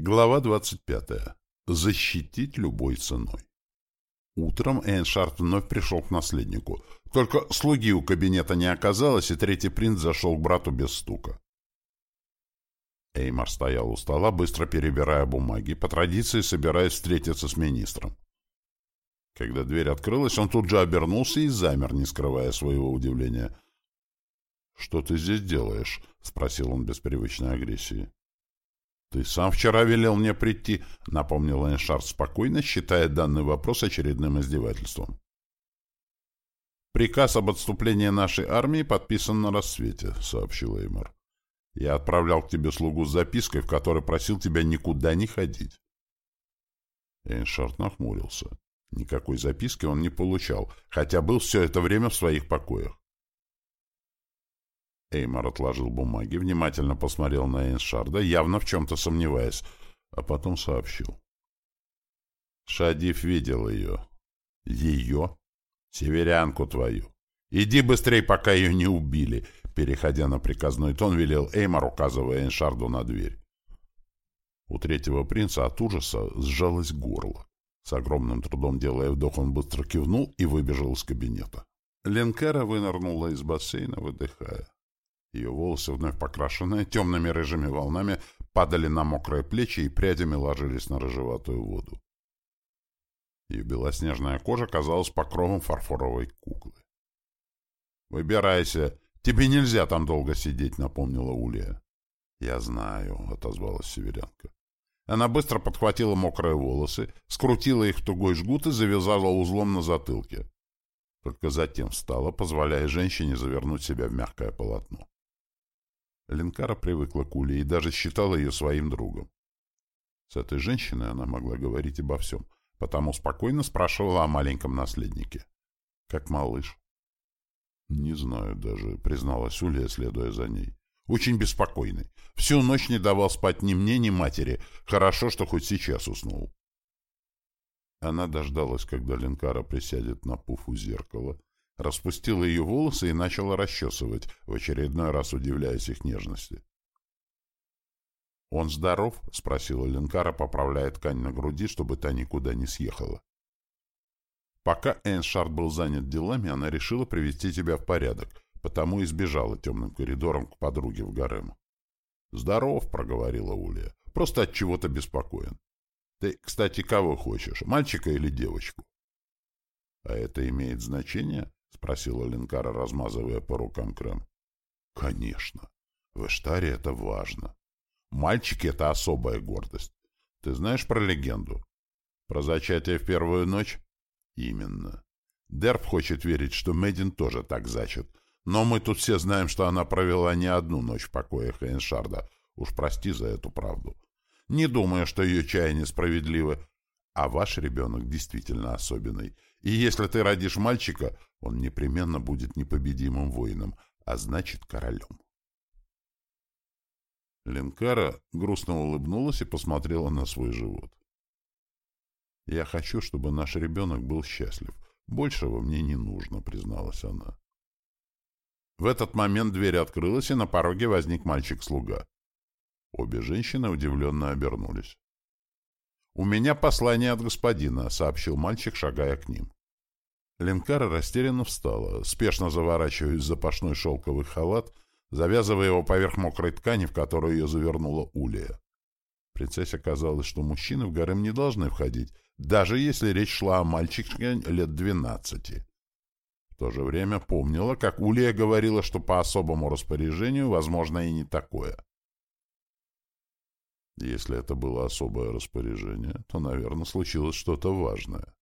Глава 25. Защитить любой ценой. Утром Эйншард вновь пришел к наследнику. Только слуги у кабинета не оказалось, и третий принц зашел к брату без стука. Эймар стоял у стола, быстро перебирая бумаги, по традиции собираясь встретиться с министром. Когда дверь открылась, он тут же обернулся и замер, не скрывая своего удивления. «Что ты здесь делаешь?» — спросил он без привычной агрессии. «Ты сам вчера велел мне прийти», — напомнил Эйншард спокойно, считая данный вопрос очередным издевательством. «Приказ об отступлении нашей армии подписан на рассвете», — сообщил Эймор. «Я отправлял к тебе слугу с запиской, в которой просил тебя никуда не ходить». Эйншард нахмурился. Никакой записки он не получал, хотя был все это время в своих покоях. Эймор отложил бумаги, внимательно посмотрел на Эйншарда, явно в чем-то сомневаясь, а потом сообщил. Шадив видел ее. Ее? Северянку твою. Иди быстрей, пока ее не убили, переходя на приказной тон, велел Эймор, указывая Эйншарду на дверь. У третьего принца от ужаса сжалось горло. С огромным трудом делая вдох, он быстро кивнул и выбежал из кабинета. Ленкара вынырнула из бассейна, выдыхая. Ее волосы, вновь покрашенные, темными рыжими волнами, падали на мокрые плечи и прядями ложились на рыжеватую воду. Ее белоснежная кожа казалась покровом фарфоровой куклы. «Выбирайся! Тебе нельзя там долго сидеть», — напомнила Улья. «Я знаю», — отозвалась северянка. Она быстро подхватила мокрые волосы, скрутила их в тугой жгут и завязала узлом на затылке. Только затем встала, позволяя женщине завернуть себя в мягкое полотно. Ленкара привыкла к Уле и даже считала ее своим другом. С этой женщиной она могла говорить обо всем, потому спокойно спрашивала о маленьком наследнике. Как малыш. «Не знаю даже», — призналась Улья, следуя за ней. «Очень беспокойный. Всю ночь не давал спать ни мне, ни матери. Хорошо, что хоть сейчас уснул». Она дождалась, когда Ленкара присядет на пуф у зеркала, распустила ее волосы и начала расчесывать, в очередной раз удивляясь их нежности. «Он здоров?» — спросила Ленкара, поправляя ткань на груди, чтобы та никуда не съехала. Пока Эйншард был занят делами, она решила привести тебя в порядок, потому и сбежала темным коридором к подруге в гарем. «Здоров», — проговорила Улья, — «просто от чего-то беспокоен. Ты, кстати, кого хочешь, мальчика или девочку?» «А это имеет значение?» — спросила Ленкара, размазывая по рукам крем. — Конечно. В Эштаре это важно. Мальчики — это особая гордость. Ты знаешь про легенду? Про зачатие в первую ночь? Именно. Дерб хочет верить, что Мэддин тоже так зачат. Но мы тут все знаем, что она провела не одну ночь в покоях Эйншарда. Уж прости за эту правду. Не думаю, что ее чаяния справедливы. А ваш ребенок действительно особенный. И если ты родишь мальчика, он непременно будет непобедимым воином, а значит королем. Ленкара грустно улыбнулась и посмотрела на свой живот. «Я хочу, чтобы наш ребенок был счастлив. Большего мне не нужно», — призналась она. В этот момент дверь открылась, и на пороге возник мальчик-слуга. Обе женщины удивленно обернулись. «У меня послание от господина», — сообщил мальчик, шагая к ним. Ленкара растерянно встала, спешно заворачиваясь в запашной шелковый халат, завязывая его поверх мокрой ткани, в которую ее завернула Улия. Принцессе казалось, что мужчины в гарем не должны входить, даже если речь шла о мальчике лет двенадцати. В то же время помнила, как Улия говорила, что по особому распоряжению возможно и не такое. Если это было особое распоряжение, то, наверное, случилось что-то важное.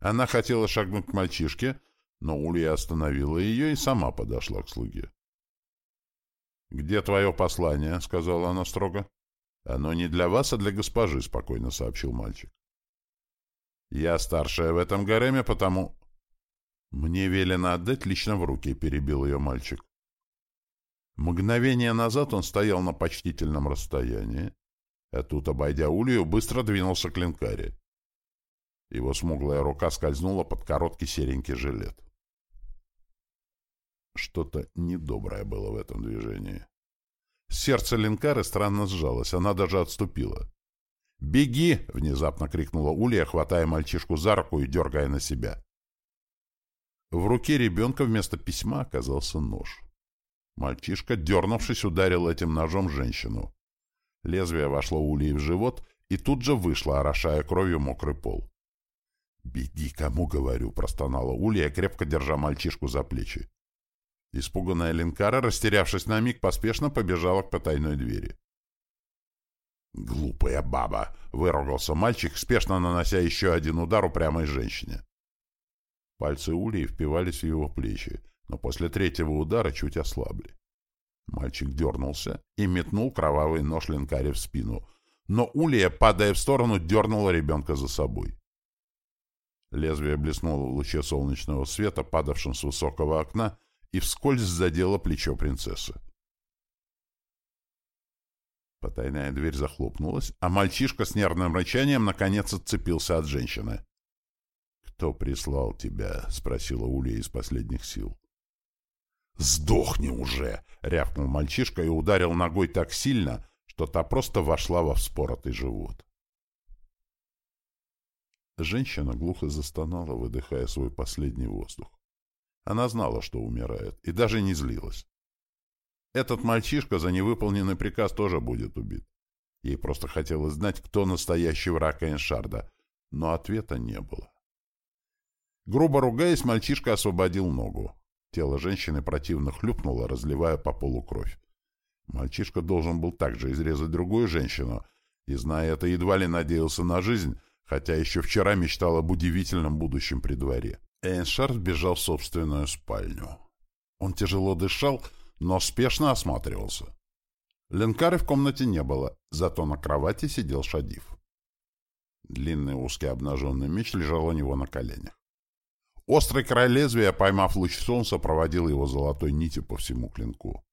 Она хотела шагнуть к мальчишке, но Улья остановила ее и сама подошла к слуге. «Где твое послание?» — сказала она строго. «Оно не для вас, а для госпожи», — спокойно сообщил мальчик. «Я старшая в этом гареме, потому...» «Мне велено отдать лично в руки», — перебил ее мальчик. Мгновение назад он стоял на почтительном расстоянии, а тут, обойдя Улью, быстро двинулся к линкаре. Его смуглая рука скользнула под короткий серенький жилет. Что-то недоброе было в этом движении. Сердце Линкары странно сжалось, она даже отступила. «Беги!» — внезапно крикнула Улья, хватая мальчишку за руку и дергая на себя. В руке ребенка вместо письма оказался нож. Мальчишка, дернувшись, ударил этим ножом женщину. Лезвие вошло Ульи в живот и тут же вышло, орошая кровью мокрый пол. «Беги, кому говорю!» — простонала Улья, крепко держа мальчишку за плечи. Испуганная Линкара, растерявшись на миг, поспешно побежала к потайной двери. «Глупая баба!» — выругался мальчик, спешно нанося еще один удар упрямой женщине. Пальцы Ульи впивались в его плечи, но после третьего удара чуть ослабли. Мальчик дернулся и метнул кровавый нож Линкаре в спину, но Улья, падая в сторону, дернула ребенка за собой. Лезвие блеснуло в луче солнечного света, падавшем с высокого окна, и вскользь задело плечо принцессы. Потайная дверь захлопнулась, а мальчишка с нервным рычанием наконец отцепился от женщины. «Кто прислал тебя?» — спросила Улья из последних сил. «Сдохни уже!» — рявкнул мальчишка и ударил ногой так сильно, что та просто вошла во вспоротый живот. Женщина глухо застонала, выдыхая свой последний воздух. Она знала, что умирает, и даже не злилась. Этот мальчишка за невыполненный приказ тоже будет убит. Ей просто хотелось знать, кто настоящий враг Эйншарда, но ответа не было. Грубо ругаясь, мальчишка освободил ногу. Тело женщины противно хлюпнуло, разливая по полу кровь. Мальчишка должен был также изрезать другую женщину, и, зная это, едва ли надеялся на жизнь, хотя еще вчера мечтал об удивительном будущем при дворе. Эйншард бежал в собственную спальню. Он тяжело дышал, но спешно осматривался. Ленкары в комнате не было, зато на кровати сидел Шадив. Длинный узкий обнаженный меч лежал у него на коленях. Острый край лезвия, поймав луч солнца, проводил его золотой нитью по всему клинку.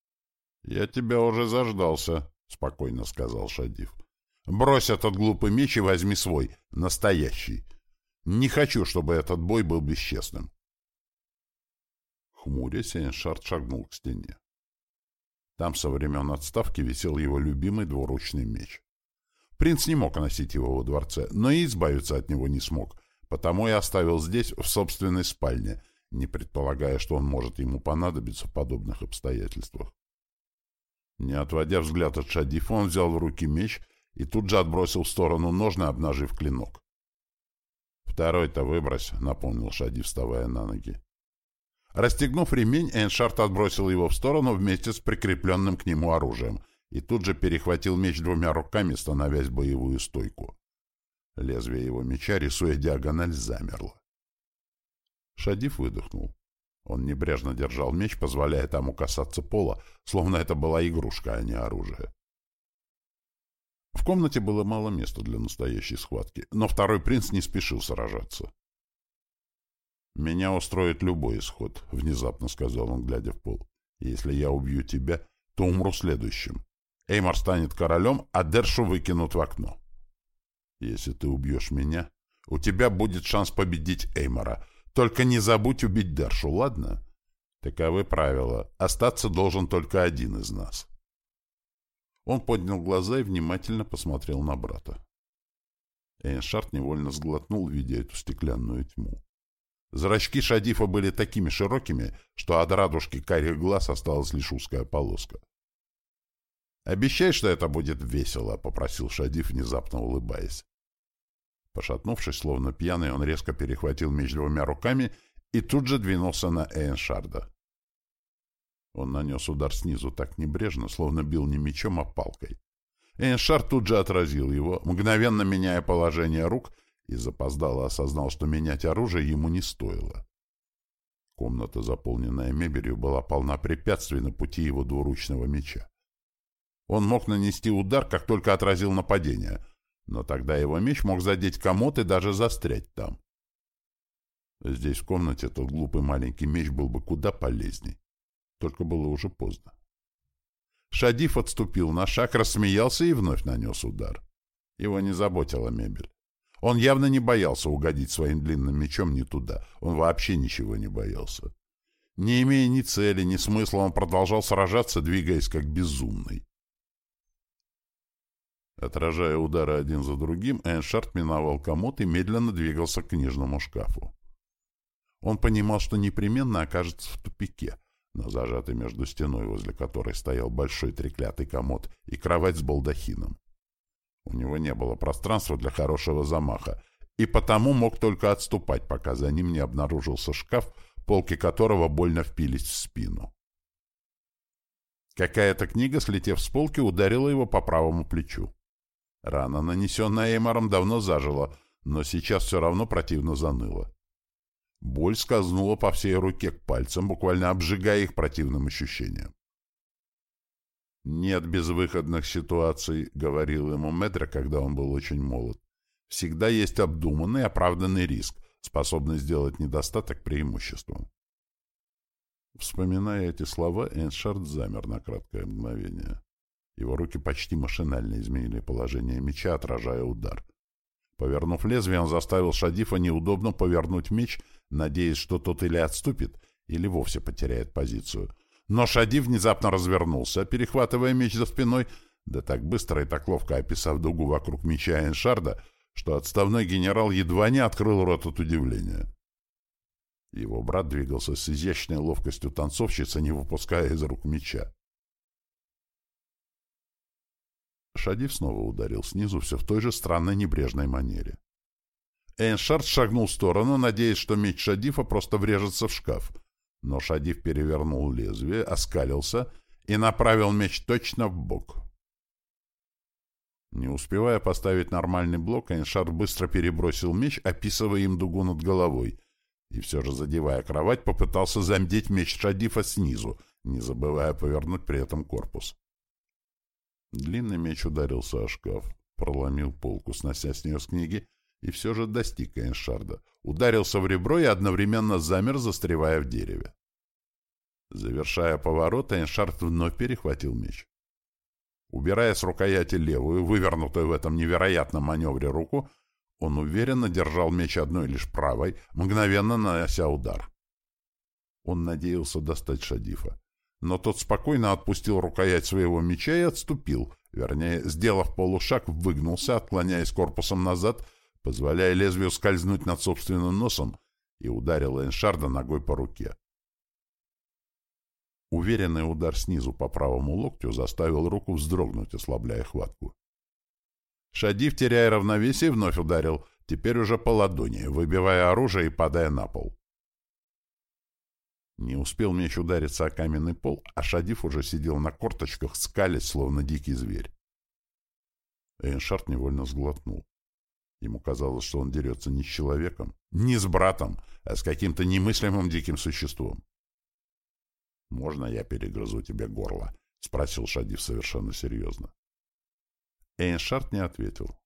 — Я тебя уже заждался, — спокойно сказал Шадив. — Брось этот глупый меч и возьми свой, настоящий. Не хочу, чтобы этот бой был бесчестным. Хмурясь, Эйншард шагнул к стене. Там со времен отставки висел его любимый двуручный меч. Принц не мог носить его во дворце, но и избавиться от него не смог, потому и оставил здесь, в собственной спальне, не предполагая, что он может ему понадобиться в подобных обстоятельствах. Не отводя взгляд от Шадифа, он взял в руки меч и тут же отбросил в сторону ножны, обнажив клинок. «Второй-то выбрось», — напомнил Шадиф, вставая на ноги. Расстегнув ремень, Эйншард отбросил его в сторону вместе с прикрепленным к нему оружием и тут же перехватил меч двумя руками, становясь в боевую стойку. Лезвие его меча, рисуя диагональ, замерло. Шадив выдохнул. Он небрежно держал меч, позволяя тому касаться пола, словно это была игрушка, а не оружие. В комнате было мало места для настоящей схватки, но второй принц не спешил сражаться. «Меня устроит любой исход», — внезапно сказал он, глядя в пол. «Если я убью тебя, то умру следующим. Эймар станет королем, а Дершу выкинут в окно. Если ты убьешь меня, у тебя будет шанс победить Эймара. Только не забудь убить Дершу, ладно? Таковы правила. Остаться должен только один из нас». Он поднял глаза и внимательно посмотрел на брата. Эйншард невольно сглотнул, видя эту стеклянную тьму. Зрачки Шадифа были такими широкими, что от радужки карих глаз осталась лишь узкая полоска. «Обещай, что это будет весело», — попросил Шадиф, внезапно улыбаясь. Пошатнувшись, словно пьяный, он резко перехватил меч двумя руками и тут же двинулся на Эйншарда. Он нанес удар снизу так небрежно, словно бил не мечом, а палкой. Эйншард тут же отразил его, мгновенно меняя положение рук — и запоздало осознал, что менять оружие ему не стоило. Комната, заполненная мебелью, была полна препятствий на пути его двуручного меча. Он мог нанести удар, как только отразил нападение, но тогда его меч мог задеть комод и даже застрять там. Здесь, в комнате, тот глупый маленький меч был бы куда полезней. Только было уже поздно. Шадиф отступил на шаг, рассмеялся и вновь нанес удар. Его не заботила мебель. Он явно не боялся угодить своим длинным мечом не туда. Он вообще ничего не боялся. Не имея ни цели, ни смысла, он продолжал сражаться, двигаясь как безумный. Отражая удары один за другим, Эйншард миновал комод и медленно двигался к книжному шкафу. Он понимал, что непременно окажется в тупике, но зажатый между стеной, возле которой стоял большой треклятый комод, и кровать с балдахином. У него не было пространства для хорошего замаха, и потому мог только отступать, пока за ним не обнаружился шкаф, полки которого больно впились в спину. Какая-то книга, слетев с полки, ударила его по правому плечу. Рана, нанесенная Эймаром, давно зажила, но сейчас все равно противно заныла. Боль скользнула по всей руке к пальцам, буквально обжигая их противным ощущением. «Нет безвыходных ситуаций», — говорил ему Медра, когда он был очень молод. «Всегда есть обдуманный, оправданный риск, способный сделать недостаток преимуществом». Вспоминая эти слова, Эйншард замер на краткое мгновение. Его руки почти машинально изменили положение меча, отражая удар. Повернув лезвие, он заставил Шадифа неудобно повернуть меч, надеясь, что тот или отступит, или вовсе потеряет позицию — но Шади внезапно развернулся, перехватывая меч за спиной, да так быстро и так ловко описав дугу вокруг меча Эншарда, что отставной генерал едва не открыл рот от удивления. Его брат двигался с изящной ловкостью танцовщицы, не выпуская из рук меча. Шадив снова ударил снизу все в той же странной небрежной манере. Эйншард шагнул в сторону, надеясь, что меч Шадифа просто врежется в шкаф — но Шадив перевернул лезвие, оскалился и направил меч точно в бок. Не успевая поставить нормальный блок, Эйншард быстро перебросил меч, описывая им дугу над головой, и все же, задевая кровать, попытался замдеть меч Шадифа снизу, не забывая повернуть при этом корпус. Длинный меч ударился о шкаф, проломил полку, снося с нее с книги, и все же достиг Эйншарда, ударился в ребро и одновременно замер, застревая в дереве. Завершая поворот, Эйншард вновь перехватил меч. Убирая с рукояти левую, вывернутую в этом невероятном маневре руку, он уверенно держал меч одной лишь правой, мгновенно нанося удар. Он надеялся достать Шадифа. Но тот спокойно отпустил рукоять своего меча и отступил, вернее, сделав полушаг, выгнулся, отклоняясь корпусом назад, позволяя лезвию скользнуть над собственным носом, и ударил Эйншарда ногой по руке. Уверенный удар снизу по правому локтю заставил руку вздрогнуть, ослабляя хватку. Шадив, теряя равновесие, вновь ударил, теперь уже по ладони, выбивая оружие и падая на пол. Не успел меч удариться о каменный пол, а Шадив уже сидел на корточках, скалясь, словно дикий зверь. Эйншард невольно сглотнул. Ему казалось, что он дерется не с человеком, не с братом, а с каким-то немыслимым диким существом. «Можно я перегрызу тебе горло?» — спросил Шадив совершенно серьезно. Эйншард не ответил.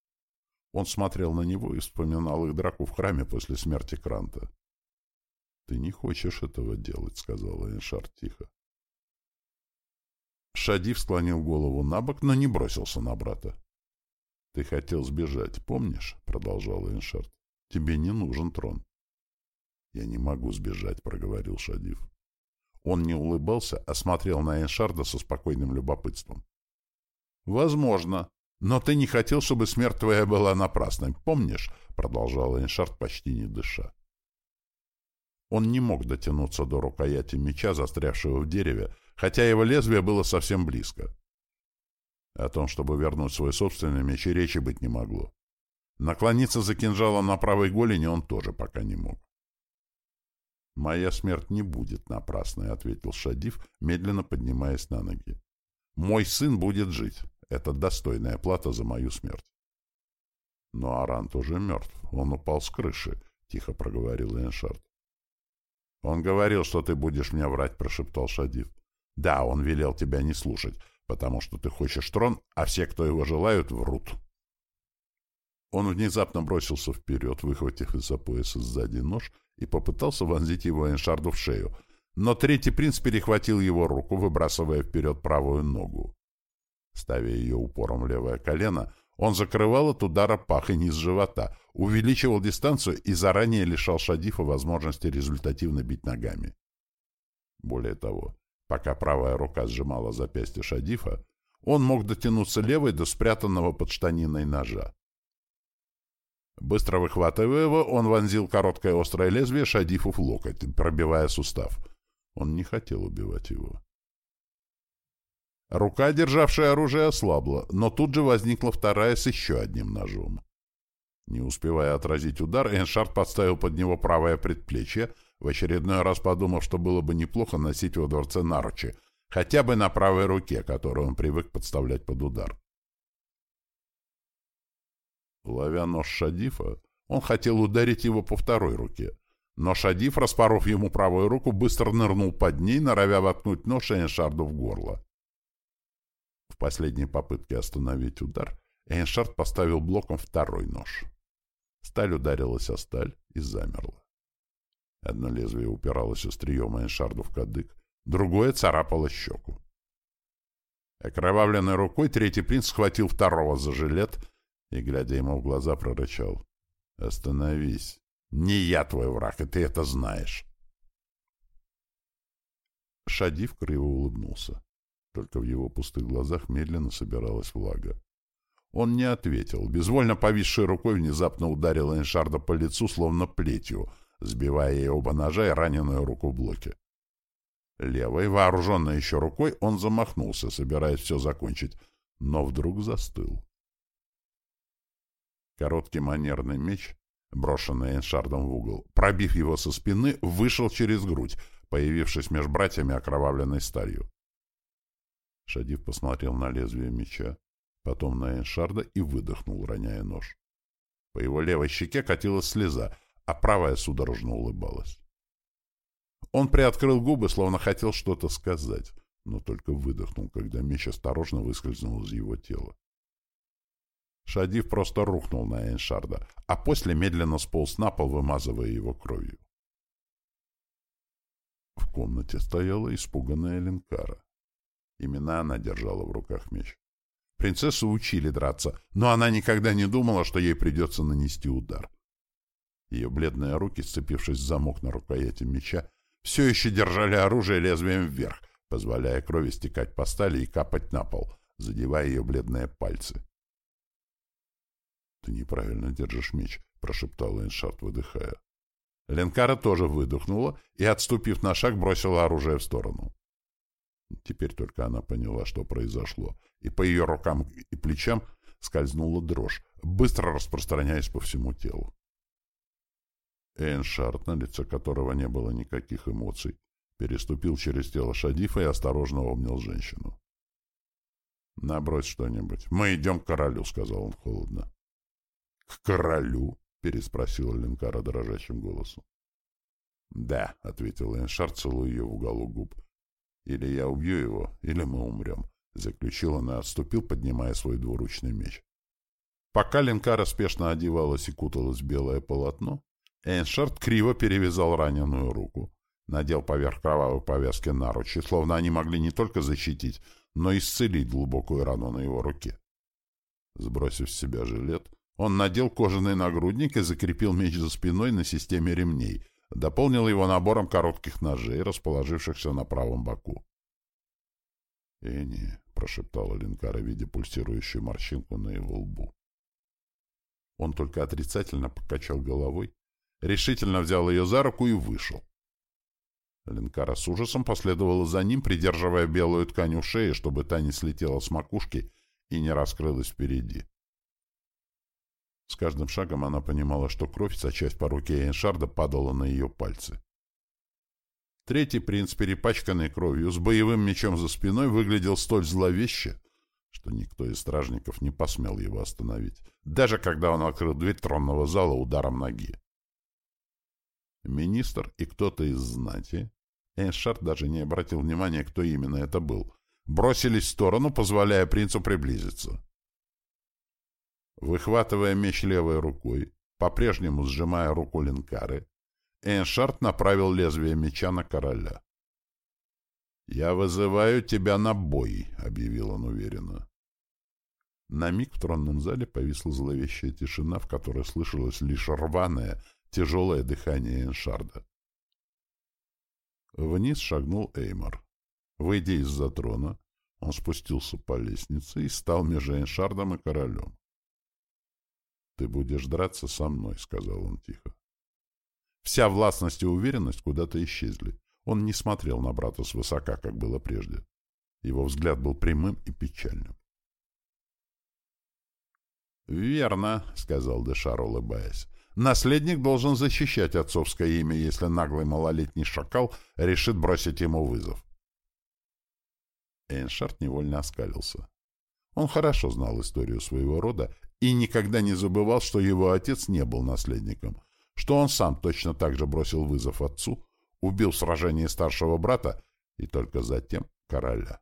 Он смотрел на него и вспоминал их драку в храме после смерти Кранта. «Ты не хочешь этого делать», — сказал Эйншард тихо. Шадив склонил голову на бок, но не бросился на брата. «Ты хотел сбежать, помнишь?» — продолжал Эйншард. «Тебе не нужен трон». «Я не могу сбежать», — проговорил Шадив. Он не улыбался, а смотрел на Эйншарда со спокойным любопытством. «Возможно. Но ты не хотел, чтобы смерть твоя была напрасной, помнишь?» — продолжал Эйншард, почти не дыша. Он не мог дотянуться до рукояти меча, застрявшего в дереве, хотя его лезвие было совсем близко. О том, чтобы вернуть свой собственный меч, и речи быть не могло. Наклониться за кинжалом на правой голени он тоже пока не мог. «Моя смерть не будет напрасной», — ответил Шадив, медленно поднимаясь на ноги. «Мой сын будет жить. Это достойная плата за мою смерть». «Но Аран тоже мертв. Он упал с крыши», — тихо проговорил Эншард. «Он говорил, что ты будешь мне врать», — прошептал Шадив. «Да, он велел тебя не слушать, потому что ты хочешь трон, а все, кто его желают, врут». Он внезапно бросился вперед, выхватив из-за пояса сзади нож и попытался вонзить его Эншарду в шею, но третий принц перехватил его руку, выбрасывая вперед правую ногу. Ставя ее упором в левое колено, он закрывал от удара пах и низ живота, увеличивал дистанцию и заранее лишал Шадифа возможности результативно бить ногами. Более того, пока правая рука сжимала запястье Шадифа, он мог дотянуться левой до спрятанного под штаниной ножа. Быстро выхватывая его, он вонзил короткое острое лезвие Шадифу в локоть, пробивая сустав. Он не хотел убивать его. Рука, державшая оружие, ослабла, но тут же возникла вторая с еще одним ножом. Не успевая отразить удар, Эншард подставил под него правое предплечье, в очередной раз подумав, что было бы неплохо носить во дворце наручи, хотя бы на правой руке, которую он привык подставлять под удар. Ловя нож Шадифа, он хотел ударить его по второй руке, но Шадиф, распоров ему правую руку, быстро нырнул под ней, норовя воткнуть нож Эншарду в горло. Последней попытке остановить удар Эйншард поставил блоком второй нож. Сталь ударилась о сталь и замерла. Одно лезвие упиралось острием Эйншарду в кадык, другое царапало щеку. Окровавленной рукой третий принц схватил второго за жилет и, глядя ему в глаза, прорычал. «Остановись! Не я твой враг, и ты это знаешь!» Шадив криво улыбнулся. Только в его пустых глазах медленно собиралась влага. Он не ответил. Безвольно повисшей рукой внезапно ударил Эншарда по лицу, словно плетью, сбивая ей оба ножа и раненую руку в блоке. Левой, вооруженной еще рукой, он замахнулся, собираясь все закончить, но вдруг застыл. Короткий манерный меч, брошенный Эншардом в угол, пробив его со спины, вышел через грудь, появившись между братьями окровавленной сталью. Шадив посмотрел на лезвие меча, потом на Эншарда и выдохнул, роняя нож. По его левой щеке катилась слеза, а правая судорожно улыбалась. Он приоткрыл губы, словно хотел что-то сказать, но только выдохнул, когда меч осторожно выскользнул из его тела. Шадив просто рухнул на Эншарда, а после медленно сполз на пол, вымазывая его кровью. В комнате стояла испуганная Ленкара. Именно она держала в руках меч. Принцессу учили драться, но она никогда не думала, что ей придется нанести удар. Ее бледные руки, сцепившись в замок на рукояти меча, все еще держали оружие лезвием вверх, позволяя крови стекать по стали и капать на пол, задевая ее бледные пальцы. — Ты неправильно держишь меч, — прошептал Эншард, выдыхая. Ленкара тоже выдохнула и, отступив на шаг, бросила оружие в сторону. Теперь только она поняла, что произошло, и по ее рукам и плечам скользнула дрожь, быстро распространяясь по всему телу. Эйншард, на лице которого не было никаких эмоций, переступил через тело Шадифа и осторожно обнял женщину. «Набрось что-нибудь. Мы идем к королю», — сказал он холодно. «К королю?» — переспросила Ленкара дрожащим голосом. «Да», — ответил Эйншард, целуя ее в уголок губ. Или я убью его, или мы умрем, — заключил он и отступил, поднимая свой двуручный меч. Пока Ленкара спешно одевалась и куталась в белое полотно, Эйншард криво перевязал раненую руку, надел поверх кровавой повязки наручи, словно они могли не только защитить, но и исцелить глубокую рану на его руке. Сбросив с себя жилет, он надел кожаный нагрудник и закрепил меч за спиной на системе ремней, дополнил его набором коротких ножей, расположившихся на правом боку. «Эни», — прошептала Ленкара, видя пульсирующую морщинку на его лбу. Он только отрицательно покачал головой, решительно взял ее за руку и вышел. Ленкара с ужасом последовала за ним, придерживая белую ткань у шеи, чтобы та не слетела с макушки и не раскрылась впереди. С каждым шагом она понимала, что кровь, сочась по руке Эншарда, падала на ее пальцы. Третий принц, перепачканный кровью, с боевым мечом за спиной, выглядел столь зловеще, что никто из стражников не посмел его остановить, даже когда он открыл дверь тронного зала ударом ноги. Министр и кто-то из знати, Эйншард даже не обратил внимания, кто именно это был, бросились в сторону, позволяя принцу приблизиться. Выхватывая меч левой рукой, по-прежнему сжимая руку Линкары, Эйншард направил лезвие меча на короля. «Я вызываю тебя на бой», — объявил он уверенно. На миг в тронном зале повисла зловещая тишина, в которой слышалось лишь рваное, тяжелое дыхание Эншарда. Вниз шагнул Эймор. Выйдя из-за трона, Он спустился по лестнице и стал между Эйншардом и королем. «Ты будешь драться со мной», — сказал он тихо. Вся властность и уверенность куда-то исчезли. Он не смотрел на брата свысока, как было прежде. Его взгляд был прямым и печальным. «Верно», — сказал Дешар, улыбаясь. «Наследник должен защищать отцовское имя, если наглый малолетний шакал решит бросить ему вызов». Эйншард невольно оскалился. Он хорошо знал историю своего рода и никогда не забывал, что его отец не был наследником, что он сам точно так же бросил вызов отцу, убил в сражении старшего брата и только затем короля.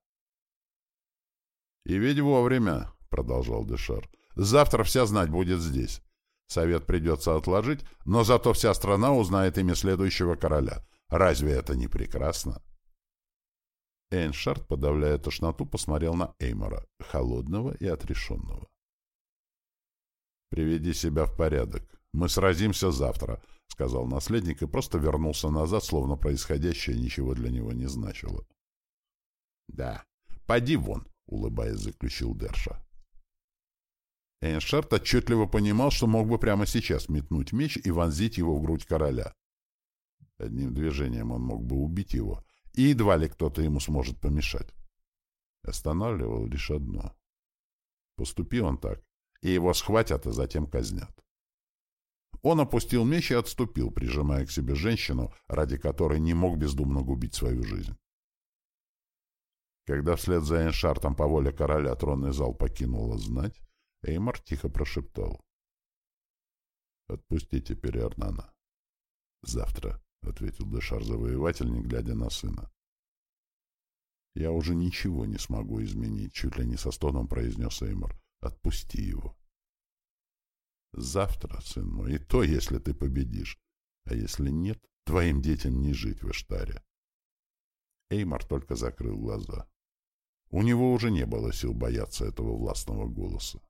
«И ведь вовремя», — продолжал Дешар, — «завтра вся знать будет здесь. Совет придется отложить, но зато вся страна узнает имя следующего короля. Разве это не прекрасно?» Эйншард, подавляя тошноту, посмотрел на Эймора, холодного и отрешенного. «Приведи себя в порядок. Мы сразимся завтра», — сказал наследник и просто вернулся назад, словно происходящее ничего для него не значило. «Да, поди вон», — улыбаясь, заключил Дерша. Эйншард отчетливо понимал, что мог бы прямо сейчас метнуть меч и вонзить его в грудь короля. Одним движением он мог бы убить его, и едва ли кто-то ему сможет помешать. Останавливал лишь одно. Поступи он так, и его схватят, а затем казнят. Он опустил меч и отступил, прижимая к себе женщину, ради которой не мог бездумно губить свою жизнь. Когда вслед за Эншартом по воле короля тронный зал покинула знать, Эймар тихо прошептал. «Отпусти теперь Эрнана». «Завтра», — ответил Дешар-завоеватель, не глядя на сына. «Я уже ничего не смогу изменить», — чуть ли не со стоном произнес Эймар. «Отпусти его». «Завтра, сын мой, и то, если ты победишь. А если нет, твоим детям не жить в Эштаре». Эймар только закрыл глаза. У него уже не было сил бояться этого властного голоса.